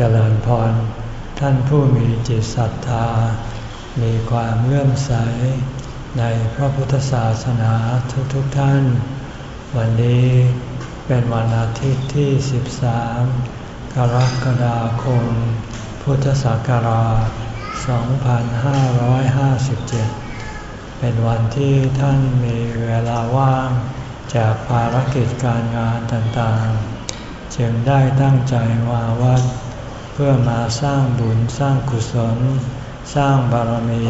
เจริญพร ท่านผู้มีจิตศรัทธา มีความเลื่อมใส ในพระพุทธศาสนาทุกๆทท่าน วันนี้เป็นวันอาทิตย์ที่ 13 กรกฎาคม พุทธศักราช 2557 เป็นวันที่ท่านมีเวลาว่าง จากภารกิจการงานต่างๆ จึงได้ตั้งใจมาวัด พื่อมาสร้างบุญสร้างกุศล สร้างบารมี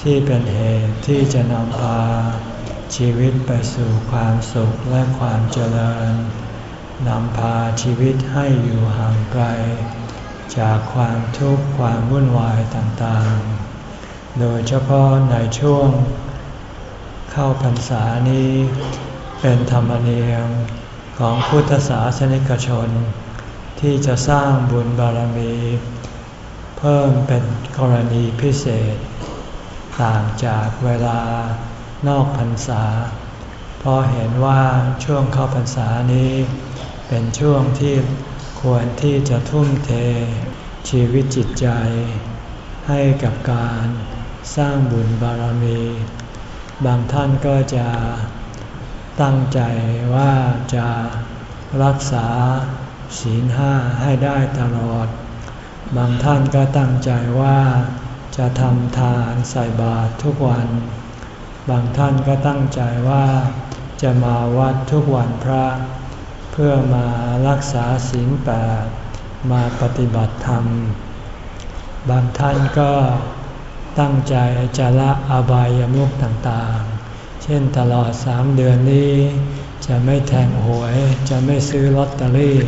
ที่เป็นเหตุที่จะนำพา ชีวิตไปสู่ความสุขและความเจริญนำพาชีวิตให้อยู่ห่างไกล จากความทุกข์ความวุ่นวายต่างๆ โดยเฉพาะในช่วง เข้าพรรษานี้ เป็นธรรมเนียมของพุทธศาสนิกชน ที่จะสร้างบุญบารมี เพิ่มเป็นกรณีพิเศษ ต่างจากเวลานอกพรรษา เพราะเห็นว่าช่วงเข้าพรรษานี้ เป็นช่วงที่ควรที่จะทุ่มเท ชีวิตจิตใจ ให้กับการสร้างบุญบารมี บางท่านก็จะตั้งใจว่าจะรักษา ศีลห้าให้ได้ตลอด บางท่านก็ตั้งใจว่าจะทำทานใส่บาตรทุกวัน บางท่านก็ตั้งใจว่าจะมาวัดทุกวันพระ เพื่อมารักษาศีลแปดมาปฏิบัติธรรม บางท่านก็ตั้งใจจะละอบายามุขต่างๆ เช่นตลอดสามเดือนนี้ จะไม่แทงหวย จะไม่ซื้อลอตเตอรี่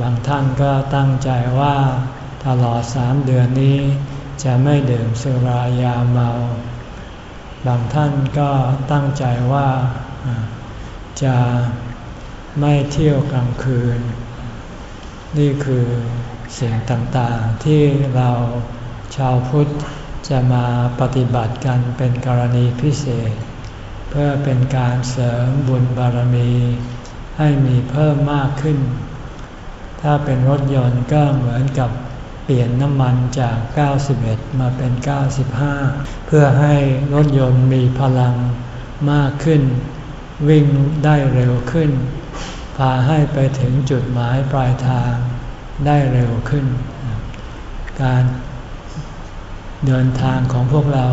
บางท่านก็ตั้งใจว่าตลอดสามเดือนนี้ จะไม่ดื่มสุรายาเมา บางท่านก็ตั้งใจว่าจะไม่เที่ยวกลางคืน นี่คือสิ่งต่างๆที่เราชาวพุทธจะมาปฏิบัติกันเป็นกรณีพิเศษ เพื่อเป็นการเสริมบุญบารมี ให้มีเพิ่มมากขึ้น ถ้าเป็นรถยนต์ก็เหมือนกับเปลี่ยนน้ำมันจาก 91 มาเป็น 95 เพื่อให้รถยนต์มีพลังมากขึ้น วิ่งได้เร็วขึ้น พาให้ไปถึงจุดหมายปลายทางได้เร็วขึ้น การเดินทางของพวกเรา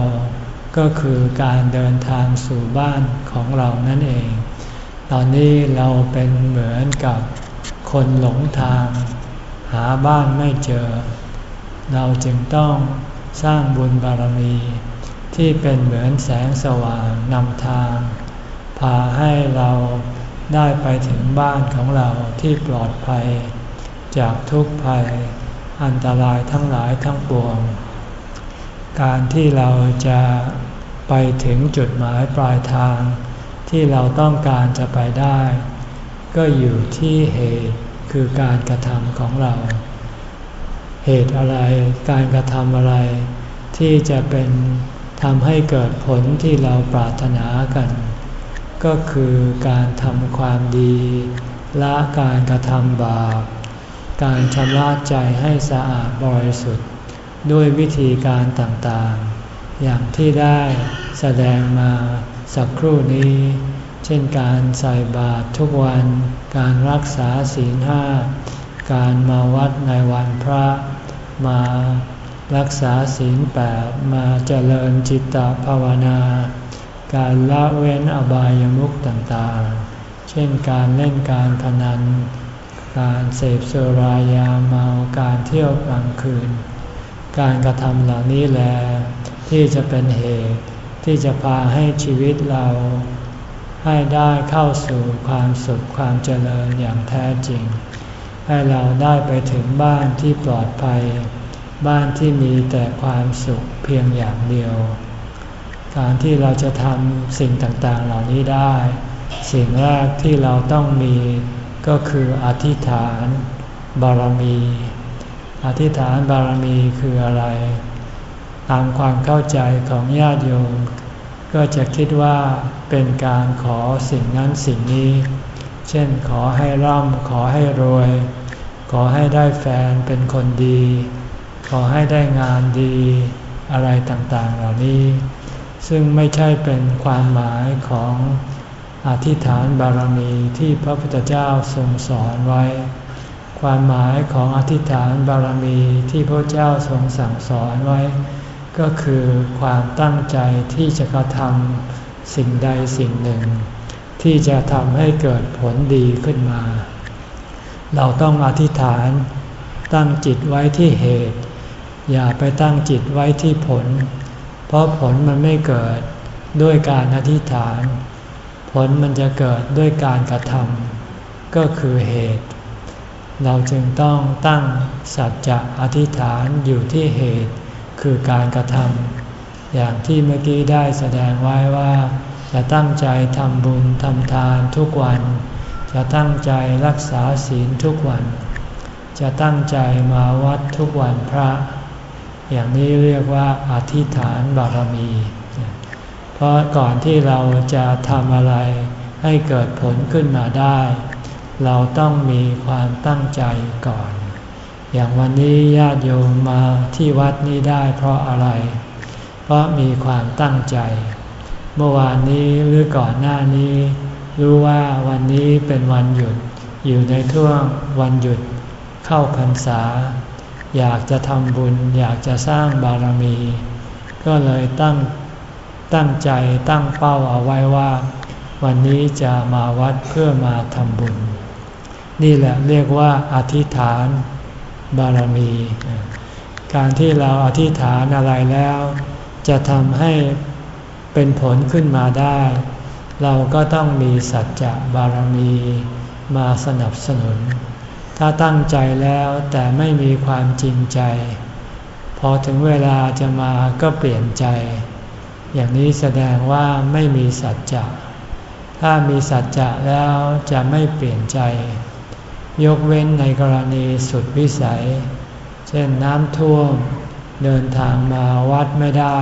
ก็คือการเดินทางสู่บ้านของเรานั่นเอง ตอนนี้เราเป็นเหมือนกับ คนหลงทาง หาบ้านไม่เจอ เราจึงต้องสร้างบุญบารมี ที่เป็นเหมือนแสงสว่างนำทาง พาให้เราได้ไปถึงบ้านของเราที่ปลอดภัย จากทุกภัย อันตรายทั้งหลายทั้งปวง การที่เราจะไปถึงจุดหมายปลายทาง ที่เราต้องการจะไปได้ ก็อยู่ที่เหตุคือการกระทำของเรา เหตุอะไรการกระทำอะไร ที่จะเป็นทำให้เกิดผลที่เราปรารถนากัน ก็คือการทำความดีละการกระทำบาป การชำระใจให้สะอาดบริสุทธิ์ ด้วยวิธีการต่างๆ อย่างที่ได้แสดงมาสักครู่นี้ เช่นการใส่บาตรทุกวัน การรักษาศีลห้า การมาวัดในวันพระ มารักษาศีลแปดมาเจริญจิตตภาวนา การละเว้นอบายามุขต่างๆ เช่นการเล่นการพนัน การเสพสุรายาเมา การเที่ยวกลางคืน การกระทำเหล่านี้แหละที่จะเป็นเหตุที่จะพาให้ชีวิตเรา ให้ได้เข้าสู่ความสุขความเจริญอย่างแท้จริง ให้เราได้ไปถึงบ้านที่ปลอดภัย บ้านที่มีแต่ความสุขเพียงอย่างเดียว การที่เราจะทำสิ่งต่างๆเหล่านี้ได้ สิ่งแรกที่เราต้องมีก็คืออธิษฐานบารมี อธิษฐานบารมีคืออะไร ตามความเข้าใจของญาติโยม ก็จะคิดว่าเป็นการขอสิ่งนั้นสิ่งนี้ เช่นขอให้ร่ำขอให้รวย ขอให้ได้แฟนเป็นคนดี ขอให้ได้งานดี อะไรต่างๆเหล่านี้ ซึ่งไม่ใช่เป็นความหมายของอธิษฐานบารมีที่พระพุทธเจ้าทรงสอนไว้ ความหมายของอธิษฐานบารมีที่พระเจ้าทรงสั่งสอนไว้ ก็คือความตั้งใจที่จะกระทำสิ่งใดสิ่งหนึ่ง ที่จะทำให้เกิดผลดีขึ้นมา เราต้องอธิษฐาน ตั้งจิตไว้ที่เหตุ อย่าไปตั้งจิตไว้ที่ผล เพราะผลมันไม่เกิดด้วยการอธิษฐาน ผลมันจะเกิดด้วยการกระทำก็คือเหตุ เราจึงต้องตั้งสัจจะอธิษฐานอยู่ที่เหตุ คือการกระทำอย่างที่เมื่อกี้ได้แสดงไว้ว่า จะตั้งใจทำบุญทำทานทุกวัน จะตั้งใจรักษาศีลทุกวัน จะตั้งใจมาวัดทุกวันพระ อย่างนี้เรียกว่าอธิษฐานบารมี เพราะก่อนที่เราจะทำอะไรให้เกิดผลขึ้นมาได้ เราต้องมีความตั้งใจก่อน อย่างวันนี้ญาติโยมมาที่วัดนี้ได้เพราะอะไร เพราะมีความตั้งใจ เมื่อวานนี้หรือก่อนหน้านี้ รู้ว่าวันนี้เป็นวันหยุด อยู่ในท่วงวันหยุด เข้าพรรษา อยากจะทำบุญ อยากจะสร้างบารมี ก็เลยตั้งตั้งใจตั้งเป้าเอาไว้ว่า วันนี้จะมาวัดเพื่อมาทำบุญ นี่แหละเรียกว่าอธิษฐาน บารมี การที่เราอธิษฐานอะไรแล้ว จะทำให้เป็นผลขึ้นมาได้ เราก็ต้องมีสัจจะบารมีมาสนับสนุน ถ้าตั้งใจแล้วแต่ไม่มีความจริงใจ พอถึงเวลาจะมาก็เปลี่ยนใจ อย่างนี้แสดงว่าไม่มีสัจจะถ้ามีสัจจะแล้วจะไม่เปลี่ยนใจ ยกเว้นในกรณีสุดวิสัย เช่นน้ำท่วม เดินทางมาวัดไม่ได้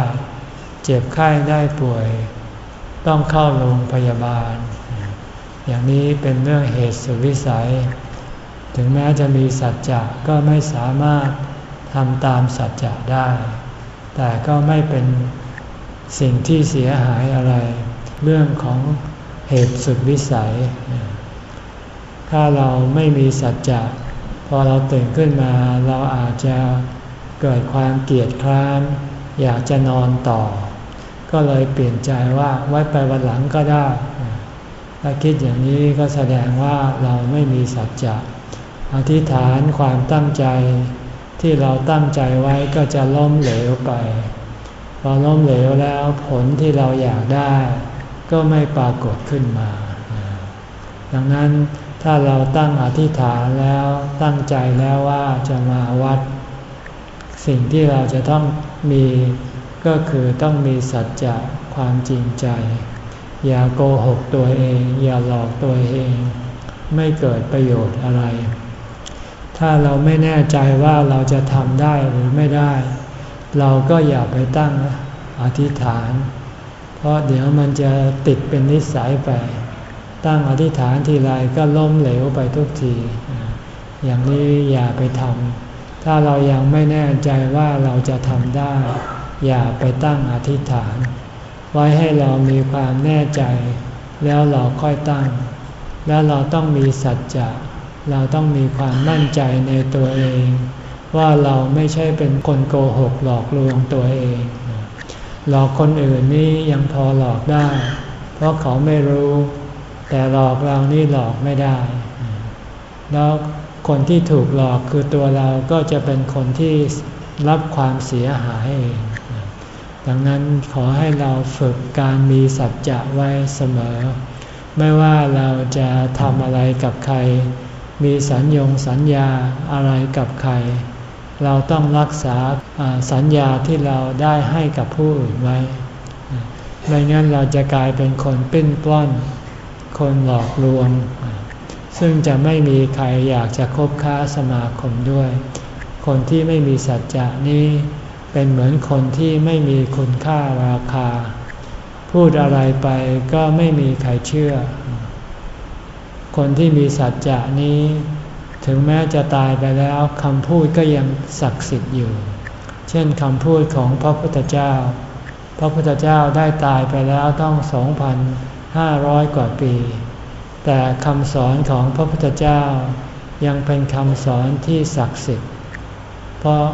เจ็บไข้ได้ป่วย ต้องเข้าโรงพยาบาล อย่างนี้เป็นเรื่องเหตุสุดวิสัย ถึงแม้จะมีสัจจะก็ไม่สามารถทำตามสัจจะได้ แต่ก็ไม่เป็นสิ่งที่เสียหายอะไร เรื่องของเหตุสุดวิสัย ถ้าเราไม่มีสัจจะพอเราตื่นขึ้นมาเราอาจจะเกิดความเกลียดคร้านอยากจะนอนต่อ ก็เลยเปลี่ยนใจว่าไว้ไปวันหลังก็ได้ ถ้าคิดอย่างนี้ก็แสดงว่าเราไม่มีสัจจะอธิษฐานความตั้งใจที่เราตั้งใจไว้ก็จะล้มเหลวไป พอล้มเหลวแล้วผลที่เราอยากได้ ก็ไม่ปรากฏขึ้นมา ดังนั้น ถ้าเราตั้งอธิษฐานแล้วตั้งใจแล้วว่าจะมาวัด สิ่งที่เราจะต้องมีก็คือต้องมีสัจจะความจริงใจ อย่าโกหกตัวเอง อย่าหลอกตัวเอง ไม่เกิดประโยชน์อะไร ถ้าเราไม่แน่ใจว่าเราจะทำได้หรือไม่ได้ เราก็อย่าไปตั้งอธิษฐาน เพราะเดี๋ยวมันจะติดเป็นนิสัยไป ตั้งอธิษฐานทีไรก็ล้มเหลวไปทุกที อย่างนี้อย่าไปทำ ถ้าเรายังไม่แน่ใจว่าเราจะทำได้ อย่าไปตั้งอธิษฐาน ไว้ให้เรามีความแน่ใจ แล้วเราค่อยตั้ง แล้วเราต้องมีสัจจะ เราต้องมีความมั่นใจในตัวเอง ว่าเราไม่ใช่เป็นคนโกหกหลอกลวงตัวเอง หลอกคนอื่นนี่ยังพอหลอกได้ เพราะเขาไม่รู้ แต่หลอกเรานี่หลอกไม่ได้ แล้วคนที่ถูกหลอกคือตัวเราก็จะเป็นคนที่รับความเสียหายเองดังนั้นขอให้เราฝึกการมีสัจจะไว้เสมอ ไม่ว่าเราจะทำอะไรกับใคร มีสัญญงสัญญาอะไรกับใคร เราต้องรักษาสัญญาที่เราได้ให้กับผู้อื่นไว้ไม่งั้นเราจะกลายเป็นคนปิ้นปล้อน คนหลอกลวง ซึ่งจะไม่มีใครอยากจะคบค้าสมาคมด้วย คนที่ไม่มีสัจจะนี้เป็นเหมือนคนที่ไม่มีคุณค่าราคา พูดอะไรไปก็ไม่มีใครเชื่อ คนที่มีสัจจะนี้ ถึงแม้จะตายไปแล้วคำพูดก็ยังศักดิ์สิทธิ์อยู่ เช่นคำพูดของพระพุทธเจ้า พระพุทธเจ้าได้ตายไปแล้วต้องสองพัน 500 กว่าปี แต่คำสอนของพระพุทธเจ้ายังเป็นคำสอนที่ศักดิ์สิทธิ์ เพราะ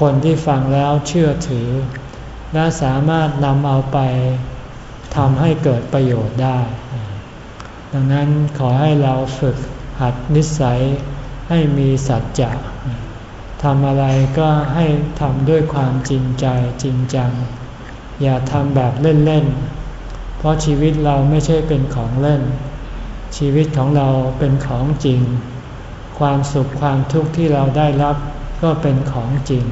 คนที่ฟังแล้วเชื่อถือ และสามารถนำเอาไปทำให้เกิดประโยชน์ได้ ดังนั้นขอให้เราฝึกหัดนิสัยให้มีสัจจะทำอะไรก็ให้ทำด้วยความจริงใจจริงจัง อย่าทำแบบเล่นๆ เพราะชีวิตเราไม่ใช่เป็นของเล่น ชีวิตของเราเป็นของจริง ความสุขความทุกข์ที่เราได้รับก็เป็นของจริง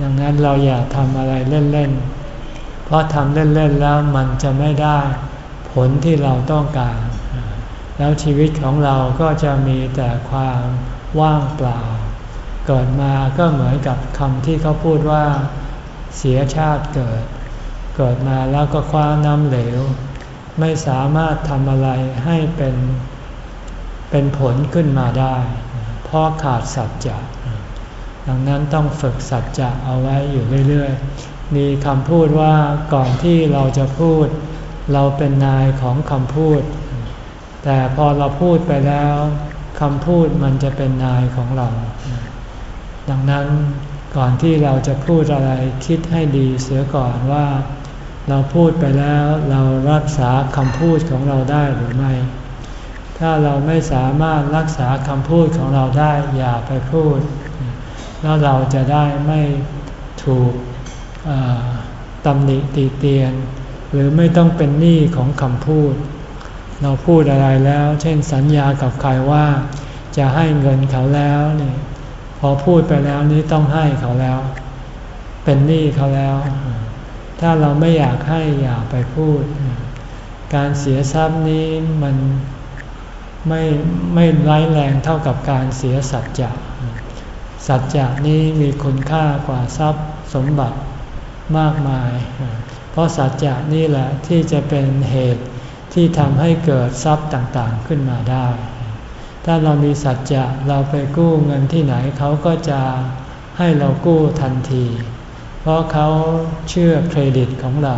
ดังนั้นเราอย่าทำอะไรเล่นๆ เพราะทำเล่นๆแล้วมันจะไม่ได้ผลที่เราต้องการ แล้วชีวิตของเราก็จะมีแต่ความว่างเปล่า เกิดมาก็เหมือนกับคำที่เขาพูดว่า เสียชาติเกิด เกิดมาแล้วก็คว้าน้ำเหลว ไม่สามารถทำอะไรให้เป็นเป็นผลขึ้นมาได้เพราะขาดสัจจะดังนั้นต้องฝึกสัจจะเอาไว้อยู่เรื่อยๆ มีคำพูดว่าก่อนที่เราจะพูด เราเป็นนายของคำพูด แต่พอเราพูดไปแล้วคำพูดมันจะเป็นนายของเรา ดังนั้นก่อนที่เราจะพูดอะไรคิดให้ดีเสียก่อนว่า เราพูดไปแล้วเรารักษาคำพูดของเราได้หรือไม่ ถ้าเราไม่สามารถรักษาคำพูดของเราได้อย่าไปพูด แล้วเราจะได้ไม่ถูกตำหนิตีเตียน หรือไม่ต้องเป็นหนี้ของคำพูด เราพูดอะไรแล้ว เช่นสัญญากับใครว่าจะให้เงินเขาแล้วนี่พอพูดไปแล้วนี้ต้องให้เขาแล้ว เป็นหนี้เขาแล้ว ถ้าเราไม่อยากให้อย่าไปพูด การเสียทรัพย์นี้มันไม่ไม่ร้ายแรงเท่ากับการเสียสัจจะ สัจจะนี้มีคุณค่ากว่าทรัพย์สมบัติมากมาย เพราะสัจจะนี่แหละที่จะเป็นเหตุที่ทำให้เกิดทรัพย์ต่างๆขึ้นมาได้ ถ้าเรามีสัจจะเราไปกู้เงินที่ไหนเขาก็จะให้เรากู้ทันที เพราะเขาเชื่อเครดิตของเรา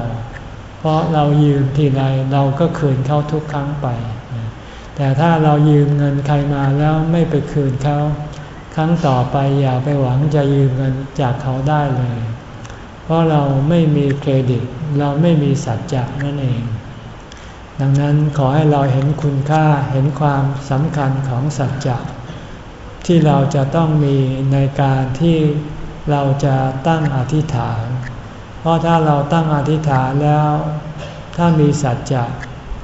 เพราะเรายืมทีไรเราก็คืนเขาทุกครั้งไป แต่ถ้าเรายืมเงินใครมาแล้วไม่ไปคืนเขาครั้งต่อไปอย่าไปหวังจะยืมเงินจากเขาได้เลย เพราะเราไม่มีเครดิต เราไม่มีสัจจะนั่นเอง ดังนั้นขอให้เราเห็นคุณค่าเห็นความสำคัญของสัจจะที่เราจะต้องมีในการที่ เราจะตั้งอธิษฐาน เพราะถ้าเราตั้งอธิษฐานแล้ว ถ้ามีสัจจะ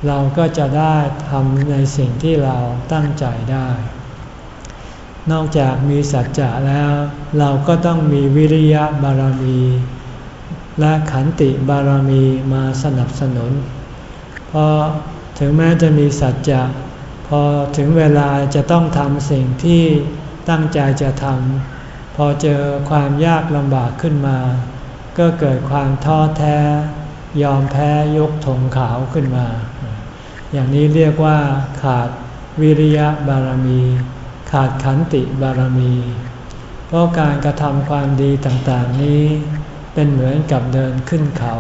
เราก็จะได้ทำในสิ่งที่เราตั้งใจได้ นอกจากมีสัจจะแล้ว เราก็ต้องมีวิริยะบารมี และขันติบารมีมาสนับสนุน เพราะถึงแม้จะมีสัจจะพอถึงเวลาจะต้องทำสิ่งที่ตั้งใจจะทำ อเจอความยากลำบากขึ้นมา ก็เกิดความท้อแท้ ยอมแพ้ยกธงขาวขึ้นมา อย่างนี้เรียกว่าขาดวิริยะบารมี ขาดขันติบารมี เพราะการกระทำความดีต่างๆนี้เป็นเหมือนกับเดินขึ้นเขา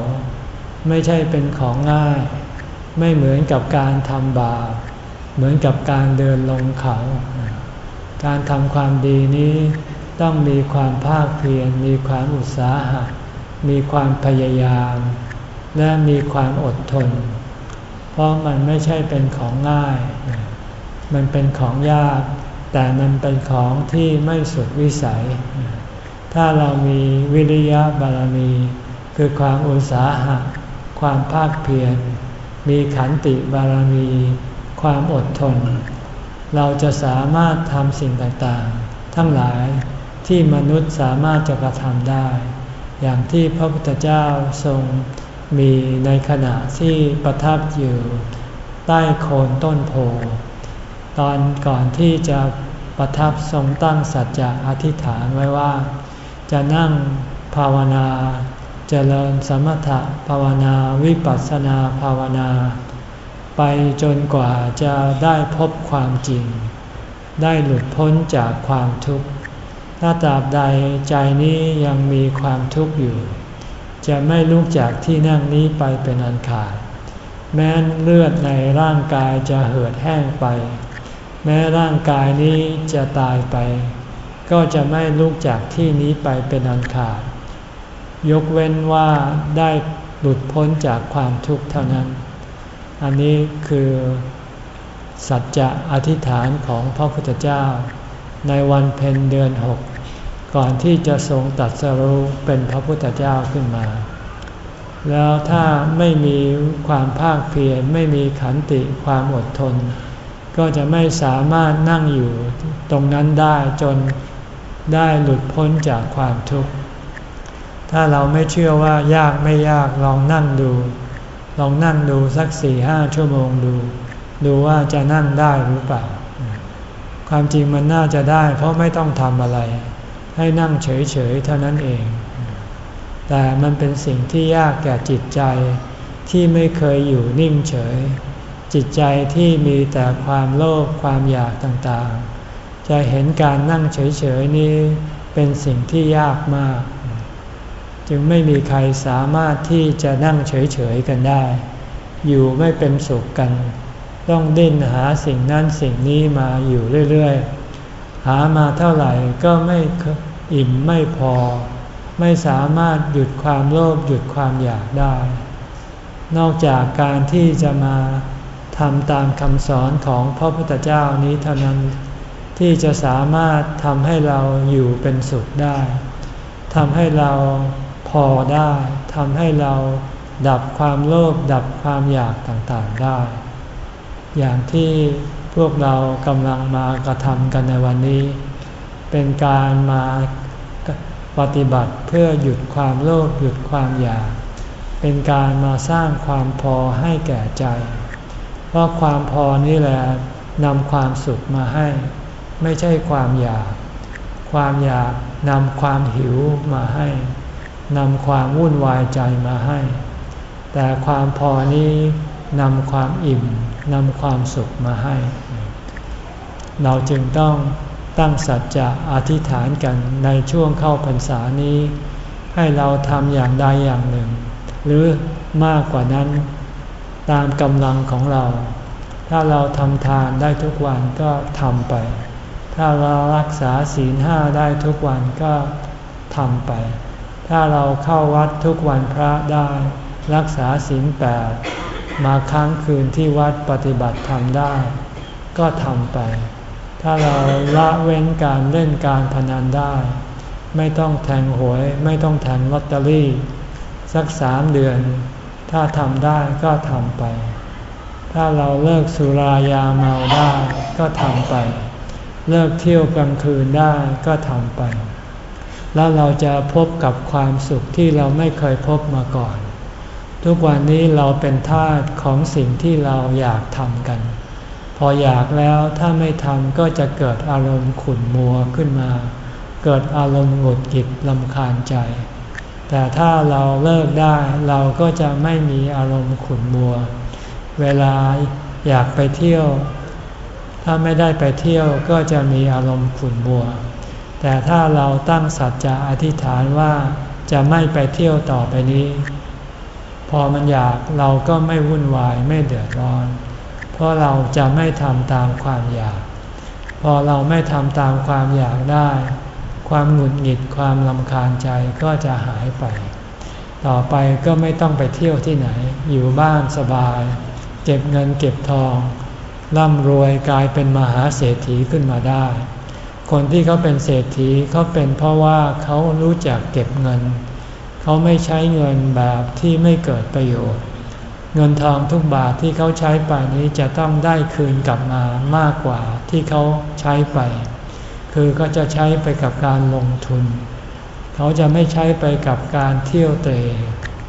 ไม่ใช่เป็นของง่าย ไม่เหมือนกับการทำบาปเหมือนกับการเดินลงเขา การทำความดีนี้ ต้องมีความภาคเพียรมีความอุตสาหะ มีความพยายาม และมีความอดทน เพราะมันไม่ใช่เป็นของง่าย มันเป็นของยาก แต่มันเป็นของที่ไม่สุดวิสัย ถ้าเรามีวิริยะบารมี คือความอุตสาหะ ความภาคเพียร มีขันติบารมี ความอดทน เราจะสามารถทำสิ่งต่างๆ ทั้งหลาย ที่มนุษย์สามารถจะกระทำได้ อย่างที่พระพุทธเจ้าทรงมีในขณะที่ประทับอยู่ใต้โคนต้นโพตอนก่อนที่จะประทับทรงตั้งสัจจะอธิษฐานไว้ว่า จะนั่งภาวนาจเจริญสมถะภาวนาวิปัสสนาภาวนา ไปจนกว่าจะได้พบความจริง ได้หลุดพ้นจากความทุกข์ ถ้าตราบใดใจนี้ยังมีความทุกข์อยู่ จะไม่ลุกจากที่นั่งนี้ไปเป็นอันขาด แม้เลือดในร่างกายจะเหือดแห้งไป แม้ร่างกายนี้จะตายไป ก็จะไม่ลุกจากที่นี้ไปเป็นอันขาด ยกเว้นว่าได้หลุดพ้นจากความทุกข์เท่านั้น อันนี้คือสัจจะอธิษฐานของพระพุทธเจ้า ในวันเพ็ญเดือนหกก่อนที่จะทรงตัดสรุเป็นพระพุทธเจ้าขึ้นมา แล้วถ้าไม่มีความภาคเพียรไม่มีขันติความอดทน ก็จะไม่สามารถนั่งอยู่ตรงนั้นได้จนได้หลุดพ้นจากความทุกข์ ถ้าเราไม่เชื่อว่ายากไม่ยากลองนั่งดู ลองนั่งดูสักสี่ห้าชั่วโมงดู ดูว่าจะนั่งได้หรือเปล่า ความจริงมันน่าจะได้ เพราะไม่ต้องทำอะไร ให้นั่งเฉยๆเท่านั้นเอง แต่มันเป็นสิ่งที่ยากแก่จิตใจที่ไม่เคยอยู่นิ่งเฉย จิตใจที่มีแต่ความโลภความอยากต่างๆ จะเห็นการนั่งเฉยๆนี้เป็นสิ่งที่ยากมาก จึงไม่มีใครสามารถที่จะนั่งเฉยๆกันได้ อยู่ไม่เป็นสุขกัน ต้องดิ้นหาสิ่งนั้นสิ่งนี้มาอยู่เรื่อยๆ หามาเท่าไหร่ก็ไม่อิ่มไม่พอ ไม่สามารถหยุดความโลภหยุดความอยากได้ นอกจากการที่จะมาทำตามคำสอนของพระพุทธเจ้านี้เท่านั้นที่จะสามารถทำให้เราอยู่เป็นสุขได้ทำให้เราพอได้ทำให้เราดับความโลภดับความอยากต่างๆได้ อย่างที่พวกเรากำลังมากระทำกันในวันนี้ เป็นการมาปฏิบัติเพื่อหยุดความโลภหยุดความอยาก เป็นการมาสร้างความพอให้แก่ใจ เพราะความพอนี่แหละนำความสุขมาให้ ไม่ใช่ความอยาก ความอยากนำความหิวมาให้นำความวุ่นวายใจมาให้ แต่ความพอนี้นำความอิ่ม นำความสุขมาให้ เราจึงต้องตั้งสัจจะอธิษฐานกันในช่วงเข้าพรรษานี้ ให้เราทำอย่างใดอย่างหนึ่ง หรือมากกว่านั้นตามกำลังของเรา ถ้าเราทำทานได้ทุกวันก็ทำไป ถ้าเรารักษาศีลห้าได้ทุกวันก็ทำไป ถ้าเราเข้าวัดทุกวันพระได้ รักษาศีลแปด มาค้างคืนที่วัดปฏิบัติธรรมได้ ก็ทำไป ถ้าเราละเว้นการเล่นการพนันได้ ไม่ต้องแทงหวย ไม่ต้องแทงลอตเตอรี่ สักสามเดือน ถ้าทำได้ก็ทำไป ถ้าเราเลิกสุรายาเมาได้ก็ทำไป เลิกเที่ยวกลางคืนได้ก็ทำไป แล้วเราจะพบกับความสุขที่เราไม่เคยพบมาก่อน ทุกวันนี้เราเป็นทาสของสิ่งที่เราอยากทำกัน พออยากแล้วถ้าไม่ทำก็จะเกิดอารมณ์ขุ่นมัวขึ้นมา เกิดอารมณ์หงุดหงิดลำคาญใจ แต่ถ้าเราเลิกได้เราก็จะไม่มีอารมณ์ขุ่นมัว เวลาอยากไปเที่ยว ถ้าไม่ได้ไปเที่ยวก็จะมีอารมณ์ขุ่นมัว แต่ถ้าเราตั้งสัจจะอธิษฐานว่าจะไม่ไปเที่ยวต่อไปนี้ พอมันอยากเราก็ไม่วุ่นวายไม่เดือดร้อน เพราะเราจะไม่ทำตามความอยาก พอเราไม่ทำตามความอยากได้ ความหงุดหงิดความลำคาญใจก็จะหายไป ต่อไปก็ไม่ต้องไปเที่ยวที่ไหน อยู่บ้านสบาย เก็บเงินเก็บทองร่ำรวยกลายเป็นมหาเศรษฐีขึ้นมาได้ คนที่เขาเป็นเศรษฐีเขาเป็นเพราะว่าเขารู้จักเก็บเงิน เขาไม่ใช้เงินแบบที่ไม่เกิดประโยชน์ เงินทองทุกบาทที่เขาใช้ไปนี้จะต้องได้คืนกลับมามากกว่าที่เขาใช้ไป คือก็จะใช้ไปกับการลงทุน เขาจะไม่ใช้ไปกับการเที่ยวเตะ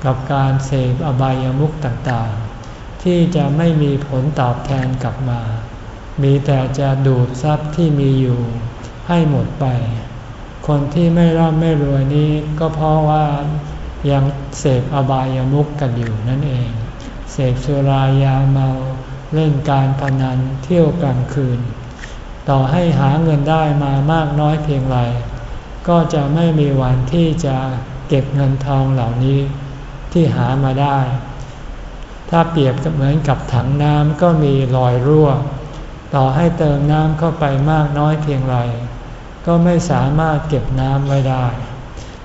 กับการเสพอบายามุขต่างๆ ที่จะไม่มีผลตอบแทนกลับมา มีแต่จะดูดทรัพย์ที่มีอยู่ให้หมดไป คนที่ไม่ร่ำไม่รวยนี้ก็เพราะว่ายังเสพอบายามุกกันอยู่นั่นเอง เสพสุรายาเมาเล่นการพนันเที่ยวกลางคืน ต่อให้หาเงินได้มามากน้อยเพียงไรก็จะไม่มีวันที่จะเก็บเงินทองเหล่านี้ที่หามาได้ ถ้าเปรียบเหมือนกับถังน้ำก็มีรอยรั่ว ต่อให้เติมน้ำเข้าไปมากน้อยเพียงไร ก็ไม่สามารถเก็บน้ำไว้ได้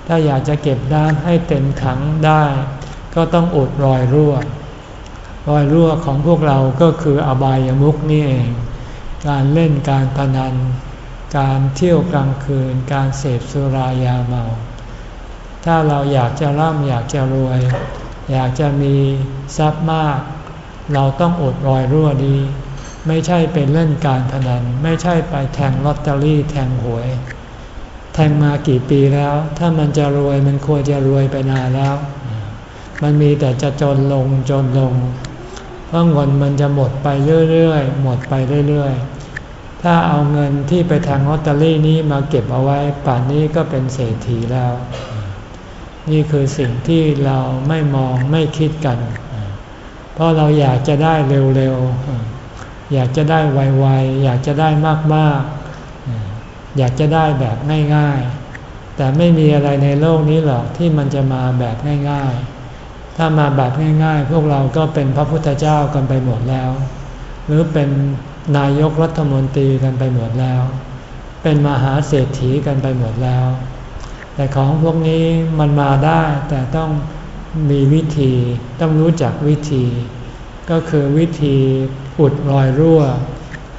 ถ้าอยากจะเก็บน้ำให้เต็มถังได้ ก็ต้องอุดรอยรั่ว รอยรั่วของพวกเราก็คืออบายามุกนี่เอง การเล่นการพนัน การเที่ยวกลางคืน การเสพสุรายาเมา ถ้าเราอยากจะร่ำอยากจะรวย อยากจะมีทรัพย์มาก เราต้องอดรอยรั่วนี้ ไม่ใช่ไปเล่นการพนัน ไม่ใช่ไปแทงลอตเตอรี่แทงหวย แทงมากี่ปีแล้ว ถ้ามันจะรวยมันควรจะรวยไปนานแล้ว มันมีแต่จะจนลงจนลง เพราะเงินมันจะหมดไปเรื่อยๆ หมดไปเรื่อยๆ ถ้าเอาเงินที่ไปแทงลอตเตอรี่นี้มาเก็บเอาไว้ป่านนี้ก็เป็นเศรษฐีแล้ว นี่คือสิ่งที่เราไม่มองไม่คิดกัน เพราะเราอยากจะได้เร็วๆ อยากจะได้ไวๆ อยากจะได้มากๆ อยากจะได้แบบง่ายๆ แต่ไม่มีอะไรในโลกนี้หรอกที่มันจะมาแบบง่ายๆ ถ้ามาแบบง่ายๆ พวกเราก็เป็นพระพุทธเจ้ากันไปหมดแล้ว หรือเป็นนายกรัฐมนตรีกันไปหมดแล้ว เป็นมหาเศรษฐีกันไปหมดแล้ว แต่ของพวกนี้มันมาได้แต่ต้องมีวิธีต้องรู้จักวิธี ก็คือวิธี อุดรอยรั่ว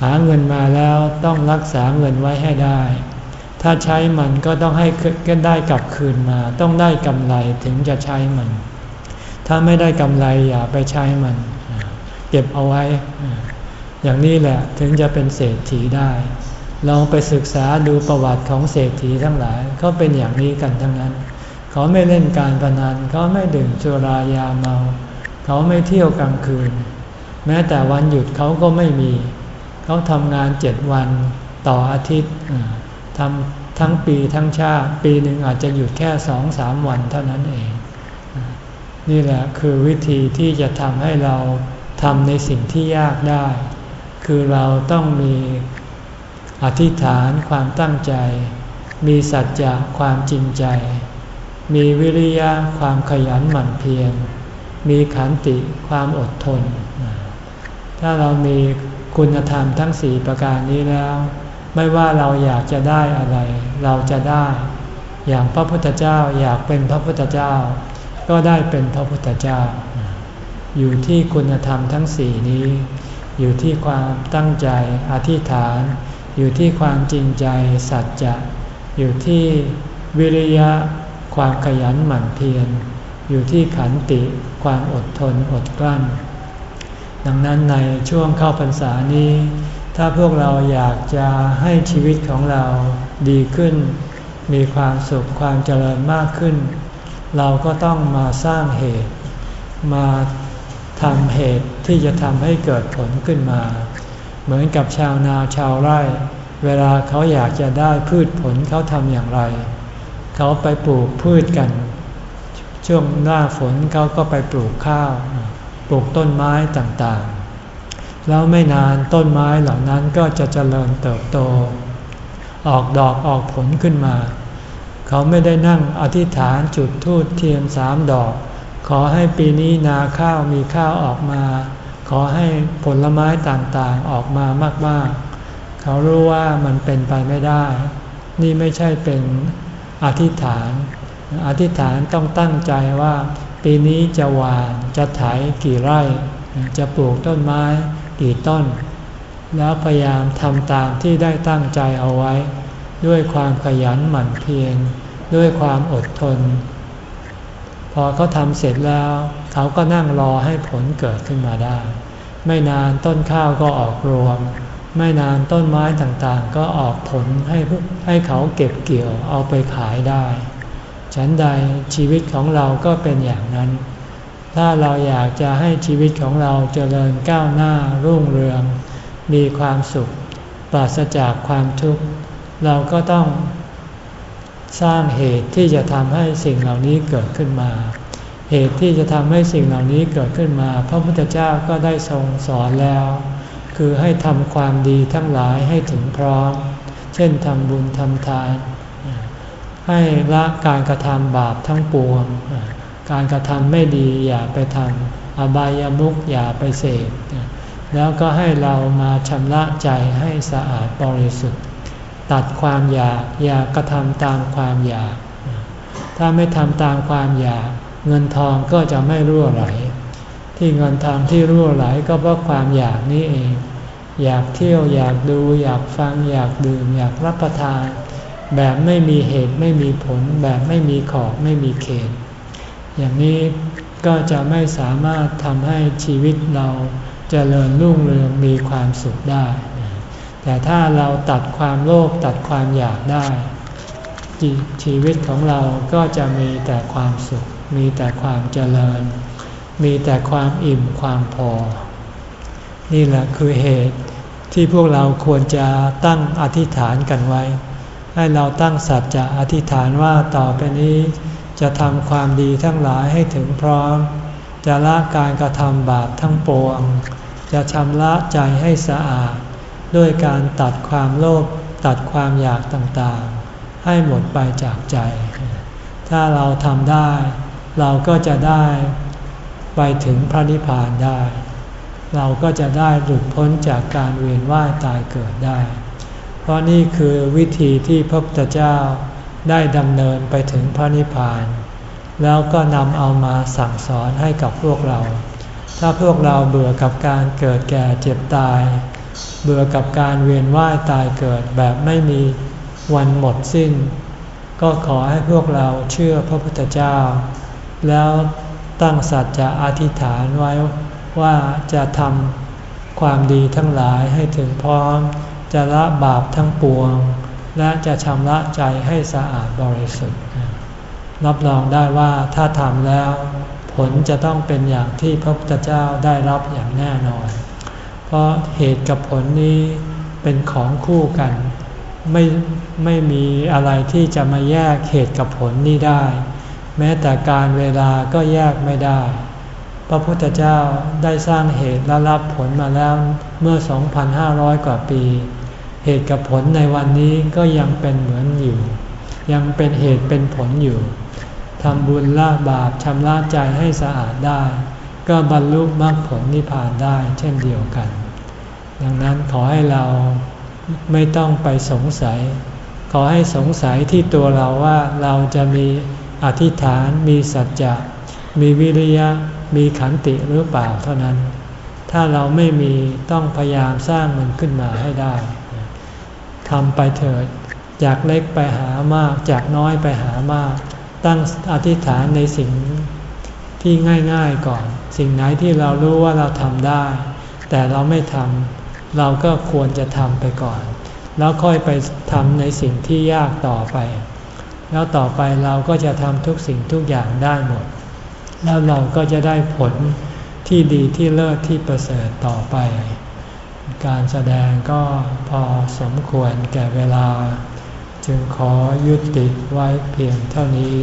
หาเงินมาแล้วต้องรักษาเงินไว้ให้ได้ ถ้าใช้มันก็ต้องให้ก็ได้กลับคืนมา ต้องได้กำไรถึงจะใช้มัน ถ้าไม่ได้กำไรอย่าไปใช้มัน เก็บเอาไว้ อย่างนี้แหละถึงจะเป็นเศรษฐีได้ลองไปศึกษาดูประวัติของเศรษฐีทั้งหลายเขาเป็นอย่างนี้กันทั้งนั้น เขาไม่เล่นการพนันเขาไม่ดื่มสุรายาเมา เขาไม่เที่ยวกลางคืน แม้แต่วันหยุดเขาก็ไม่มี เขาทำงานเจ็ดวันต่ออาทิตย์ทำทั้งปีทั้งชาติปีหนึ่งอาจจะหยุดแค่สองสามวันเท่านั้นเอง นี่แหละคือวิธีที่จะทำให้เราทำในสิ่งที่ยากได้ คือเราต้องมีอธิษฐานความตั้งใจ มีสัจจะความจริงใจ มีวิริยะความขยันหมั่นเพียร มีขันติความอดทน ถ้าเรามีคุณธรรมทั้งสี่ประการนี้แล้ว ไม่ว่าเราอยากจะได้อะไร เราจะได้ อย่างพระพุทธเจ้าอยากเป็นพระพุทธเจ้า ก็ได้เป็นพระพุทธเจ้า อยู่ที่คุณธรรมทั้งสี่นี้ อยู่ที่ความตั้งใจอธิษฐาน อยู่ที่ความจริงใจสัจจะอยู่ที่วิริยะความขยันหมั่นเพียรอยู่ที่ขันติความอดทนอดกลั้น ดังนั้นในช่วงเข้าพรรษานี้ ถ้าพวกเราอยากจะให้ชีวิตของเราดีขึ้น มีความสุขความเจริญมากขึ้น เราก็ต้องมาสร้างเหตุ มาทำเหตุที่จะทำให้เกิดผลขึ้นมา เหมือนกับชาวนาชาวไร่ เวลาเขาอยากจะได้พืชผลเขาทำอย่างไร เขาไปปลูกพืชกัน ช่วงหน้าฝนเขาก็ไปปลูกข้าว ปลูกต้นไม้ต่างๆ แล้วไม่นานต้นไม้เหล่านั้นก็จะเจริญเติบโต ออกดอกออกผลขึ้นมา เขาไม่ได้นั่งอธิษฐานจุดทูตเทียนสามดอก ขอให้ปีนี้นาข้าวมีข้าวออกมา ขอให้ผลไม้ต่างๆออกมามากๆ เขารู้ว่ามันเป็นไปไม่ได้ นี่ไม่ใช่เป็นอธิษฐาน อธิษฐานต้องตั้งใจว่า ปีนี้จะหวานจะไถกี่ไร่ จะปลูกต้นไม้กี่ต้น แล้วพยายามทำตามที่ได้ตั้งใจเอาไว้ ด้วยความขยันหมั่นเพียรด้วยความอดทน พอเขาทำเสร็จแล้ว เขาก็นั่งรอให้ผลเกิดขึ้นมาได้ ไม่นานต้นข้าวก็ออกรวง ไม่นานต้นไม้ต่างๆ ก็ออกผลให้ให้เขาเก็บเกี่ยวเอาไปขายได้ ฉันใดชีวิตของเราก็เป็นอย่างนั้น ถ้าเราอยากจะให้ชีวิตของเราเจริญก้าวหน้ารุ่งเรือง มีความสุข ปราศจากความทุกข์ เราก็ต้องสร้างเหตุที่จะทำให้สิ่งเหล่านี้เกิดขึ้นมา เหตุที่จะทำให้สิ่งเหล่านี้เกิดขึ้นมา พระพุทธเจ้าก็ได้ทรงสอนแล้ว คือให้ทำความดีทั้งหลายให้ถึงพร้อม เช่นทำบุญทำทาน ให้ละการกระทำบาปทั้งปวง การกระทำไม่ดีอย่าไปทำอบายามุขอย่าไปเสพแล้วก็ให้เรามาชำระใจให้สะอาดบริสุทธิ์ ตัดความอยากอย่ากระทำตามความอยาก ถ้าไม่ทำตามความอยาก เงินทองก็จะไม่รั่วไหล ที่เงินทองที่รั่วไหลก็เพราะความอยากนี้เอง อยากเที่ยวอยากดูอยากฟังอยากดื่มอยากรับประทาน แบบไม่มีเหตุไม่มีผล แบบไม่มีขอบไม่มีเขต อย่างนี้ก็จะไม่สามารถทำให้ชีวิตเราจเจริญรุ่งเรืองมีความสุขได้ แต่ถ้าเราตัดความโลภตัดความอยากได้ ชีวิตของเราก็จะมีแต่ความสุข มีแต่ความเจริญ มีแต่ความอิ่มความพอ นี่แหละคือเหตุที่พวกเราควรจะตั้งอธิษฐานกันไว้ ให้เราตั้งสัจจะอธิษฐานว่าต่อไปนี้ จะทำความดีทั้งหลายให้ถึงพร้อม จะละการกระทำบาปทั้งปวง จะชำระใจให้สะอาด ด้วยการตัดความโลภตัดความอยากต่างๆ ให้หมดไปจากใจ ถ้าเราทำได้ เราก็จะได้ไปถึงพระนิพพานได้ เราก็จะได้หลุดพ้นจากการเวียนว่ายตายเกิดได้ ราะนี่คือวิธีที่พระพุทธเจ้าได้ดำเนินไปถึงพระนิพพาน แล้วก็นำเอามาสั่งสอนให้กับพวกเรา ถ้าพวกเราเบื่อกับการเกิดแก่เจ็บตาย เบื่อกับการเวียนว่ายตายเกิดแบบไม่มีวันหมดสิ้น ก็ขอให้พวกเราเชื่อพระพุทธเจ้า แล้วตั้งสัจจะอธิษฐานไว้ว่าจะทำความดีทั้งหลายให้ถึงพร้อม จะละบาปทั้งปวง และจะชำระใจให้สะอาดบริสุทธิ์ รับรองได้ว่าถ้าทำแล้ว ผลจะต้องเป็นอย่างที่พระพุทธเจ้าได้รับอย่างแน่นอน เพราะเหตุกับผลนี้เป็นของคู่กัน ไม่ไม่มีอะไรที่จะมาแยกเหตุกับผลนี้ได้ แม้แต่การเวลาก็แยกไม่ได้พระพุทธเจ้าได้สร้างเหตุและรับผลมาแล้วเมื่อ 2,500 กว่าปี เหตุกับผลในวันนี้ก็ยังเป็นเหมือนอยู่ ยังเป็นเหตุเป็นผลอยู่ทำบุญละบาปชำระใจให้สะอาดได้ ก็บรรลุมรรคผลนิพพานได้เช่นเดียวกัน ดังนั้นขอให้เราไม่ต้องไปสงสัย ขอให้สงสัยที่ตัวเราว่าเราจะมีอธิษฐาน มีสัจจะมีวิริยะ มีขันติหรือเปล่าเท่านั้น ถ้าเราไม่มีต้องพยายามสร้างมันขึ้นมาให้ได้ ทำไปเถิด จากเล็กไปหามาก จากน้อยไปหามาก ตั้งอธิษฐานในสิ่งที่ง่ายๆก่อน สิ่งไหนที่เรารู้ว่าเราทำได้ แต่เราไม่ทำเราก็ควรจะทำไปก่อน แล้วค่อยไปทำในสิ่งที่ยากต่อไป แล้วต่อไปเราก็จะทำทุกสิ่งทุกอย่างได้หมด แล้วเราก็จะได้ผลที่ดีที่เลิศที่ประเสริฐต่อไป การแสดงก็พอสมควรแก่เวลา จึงขอยุติไว้เพียงเท่านี้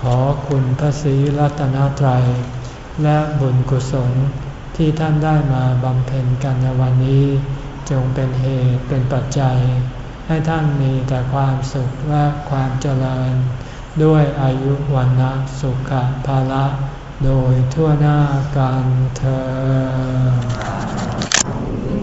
ขอคุณพระศรีรัตนตรัย และบุญกุศลที่ท่านได้มาบำเพ็ญกันในวันนี้ จงเป็นเหตุเป็นปัจจัย ให้ท่านมีแต่ความสุขและความเจริญ ด้วยอายุวันนะสุขภาละโดยทั่วหน้ากันเธอ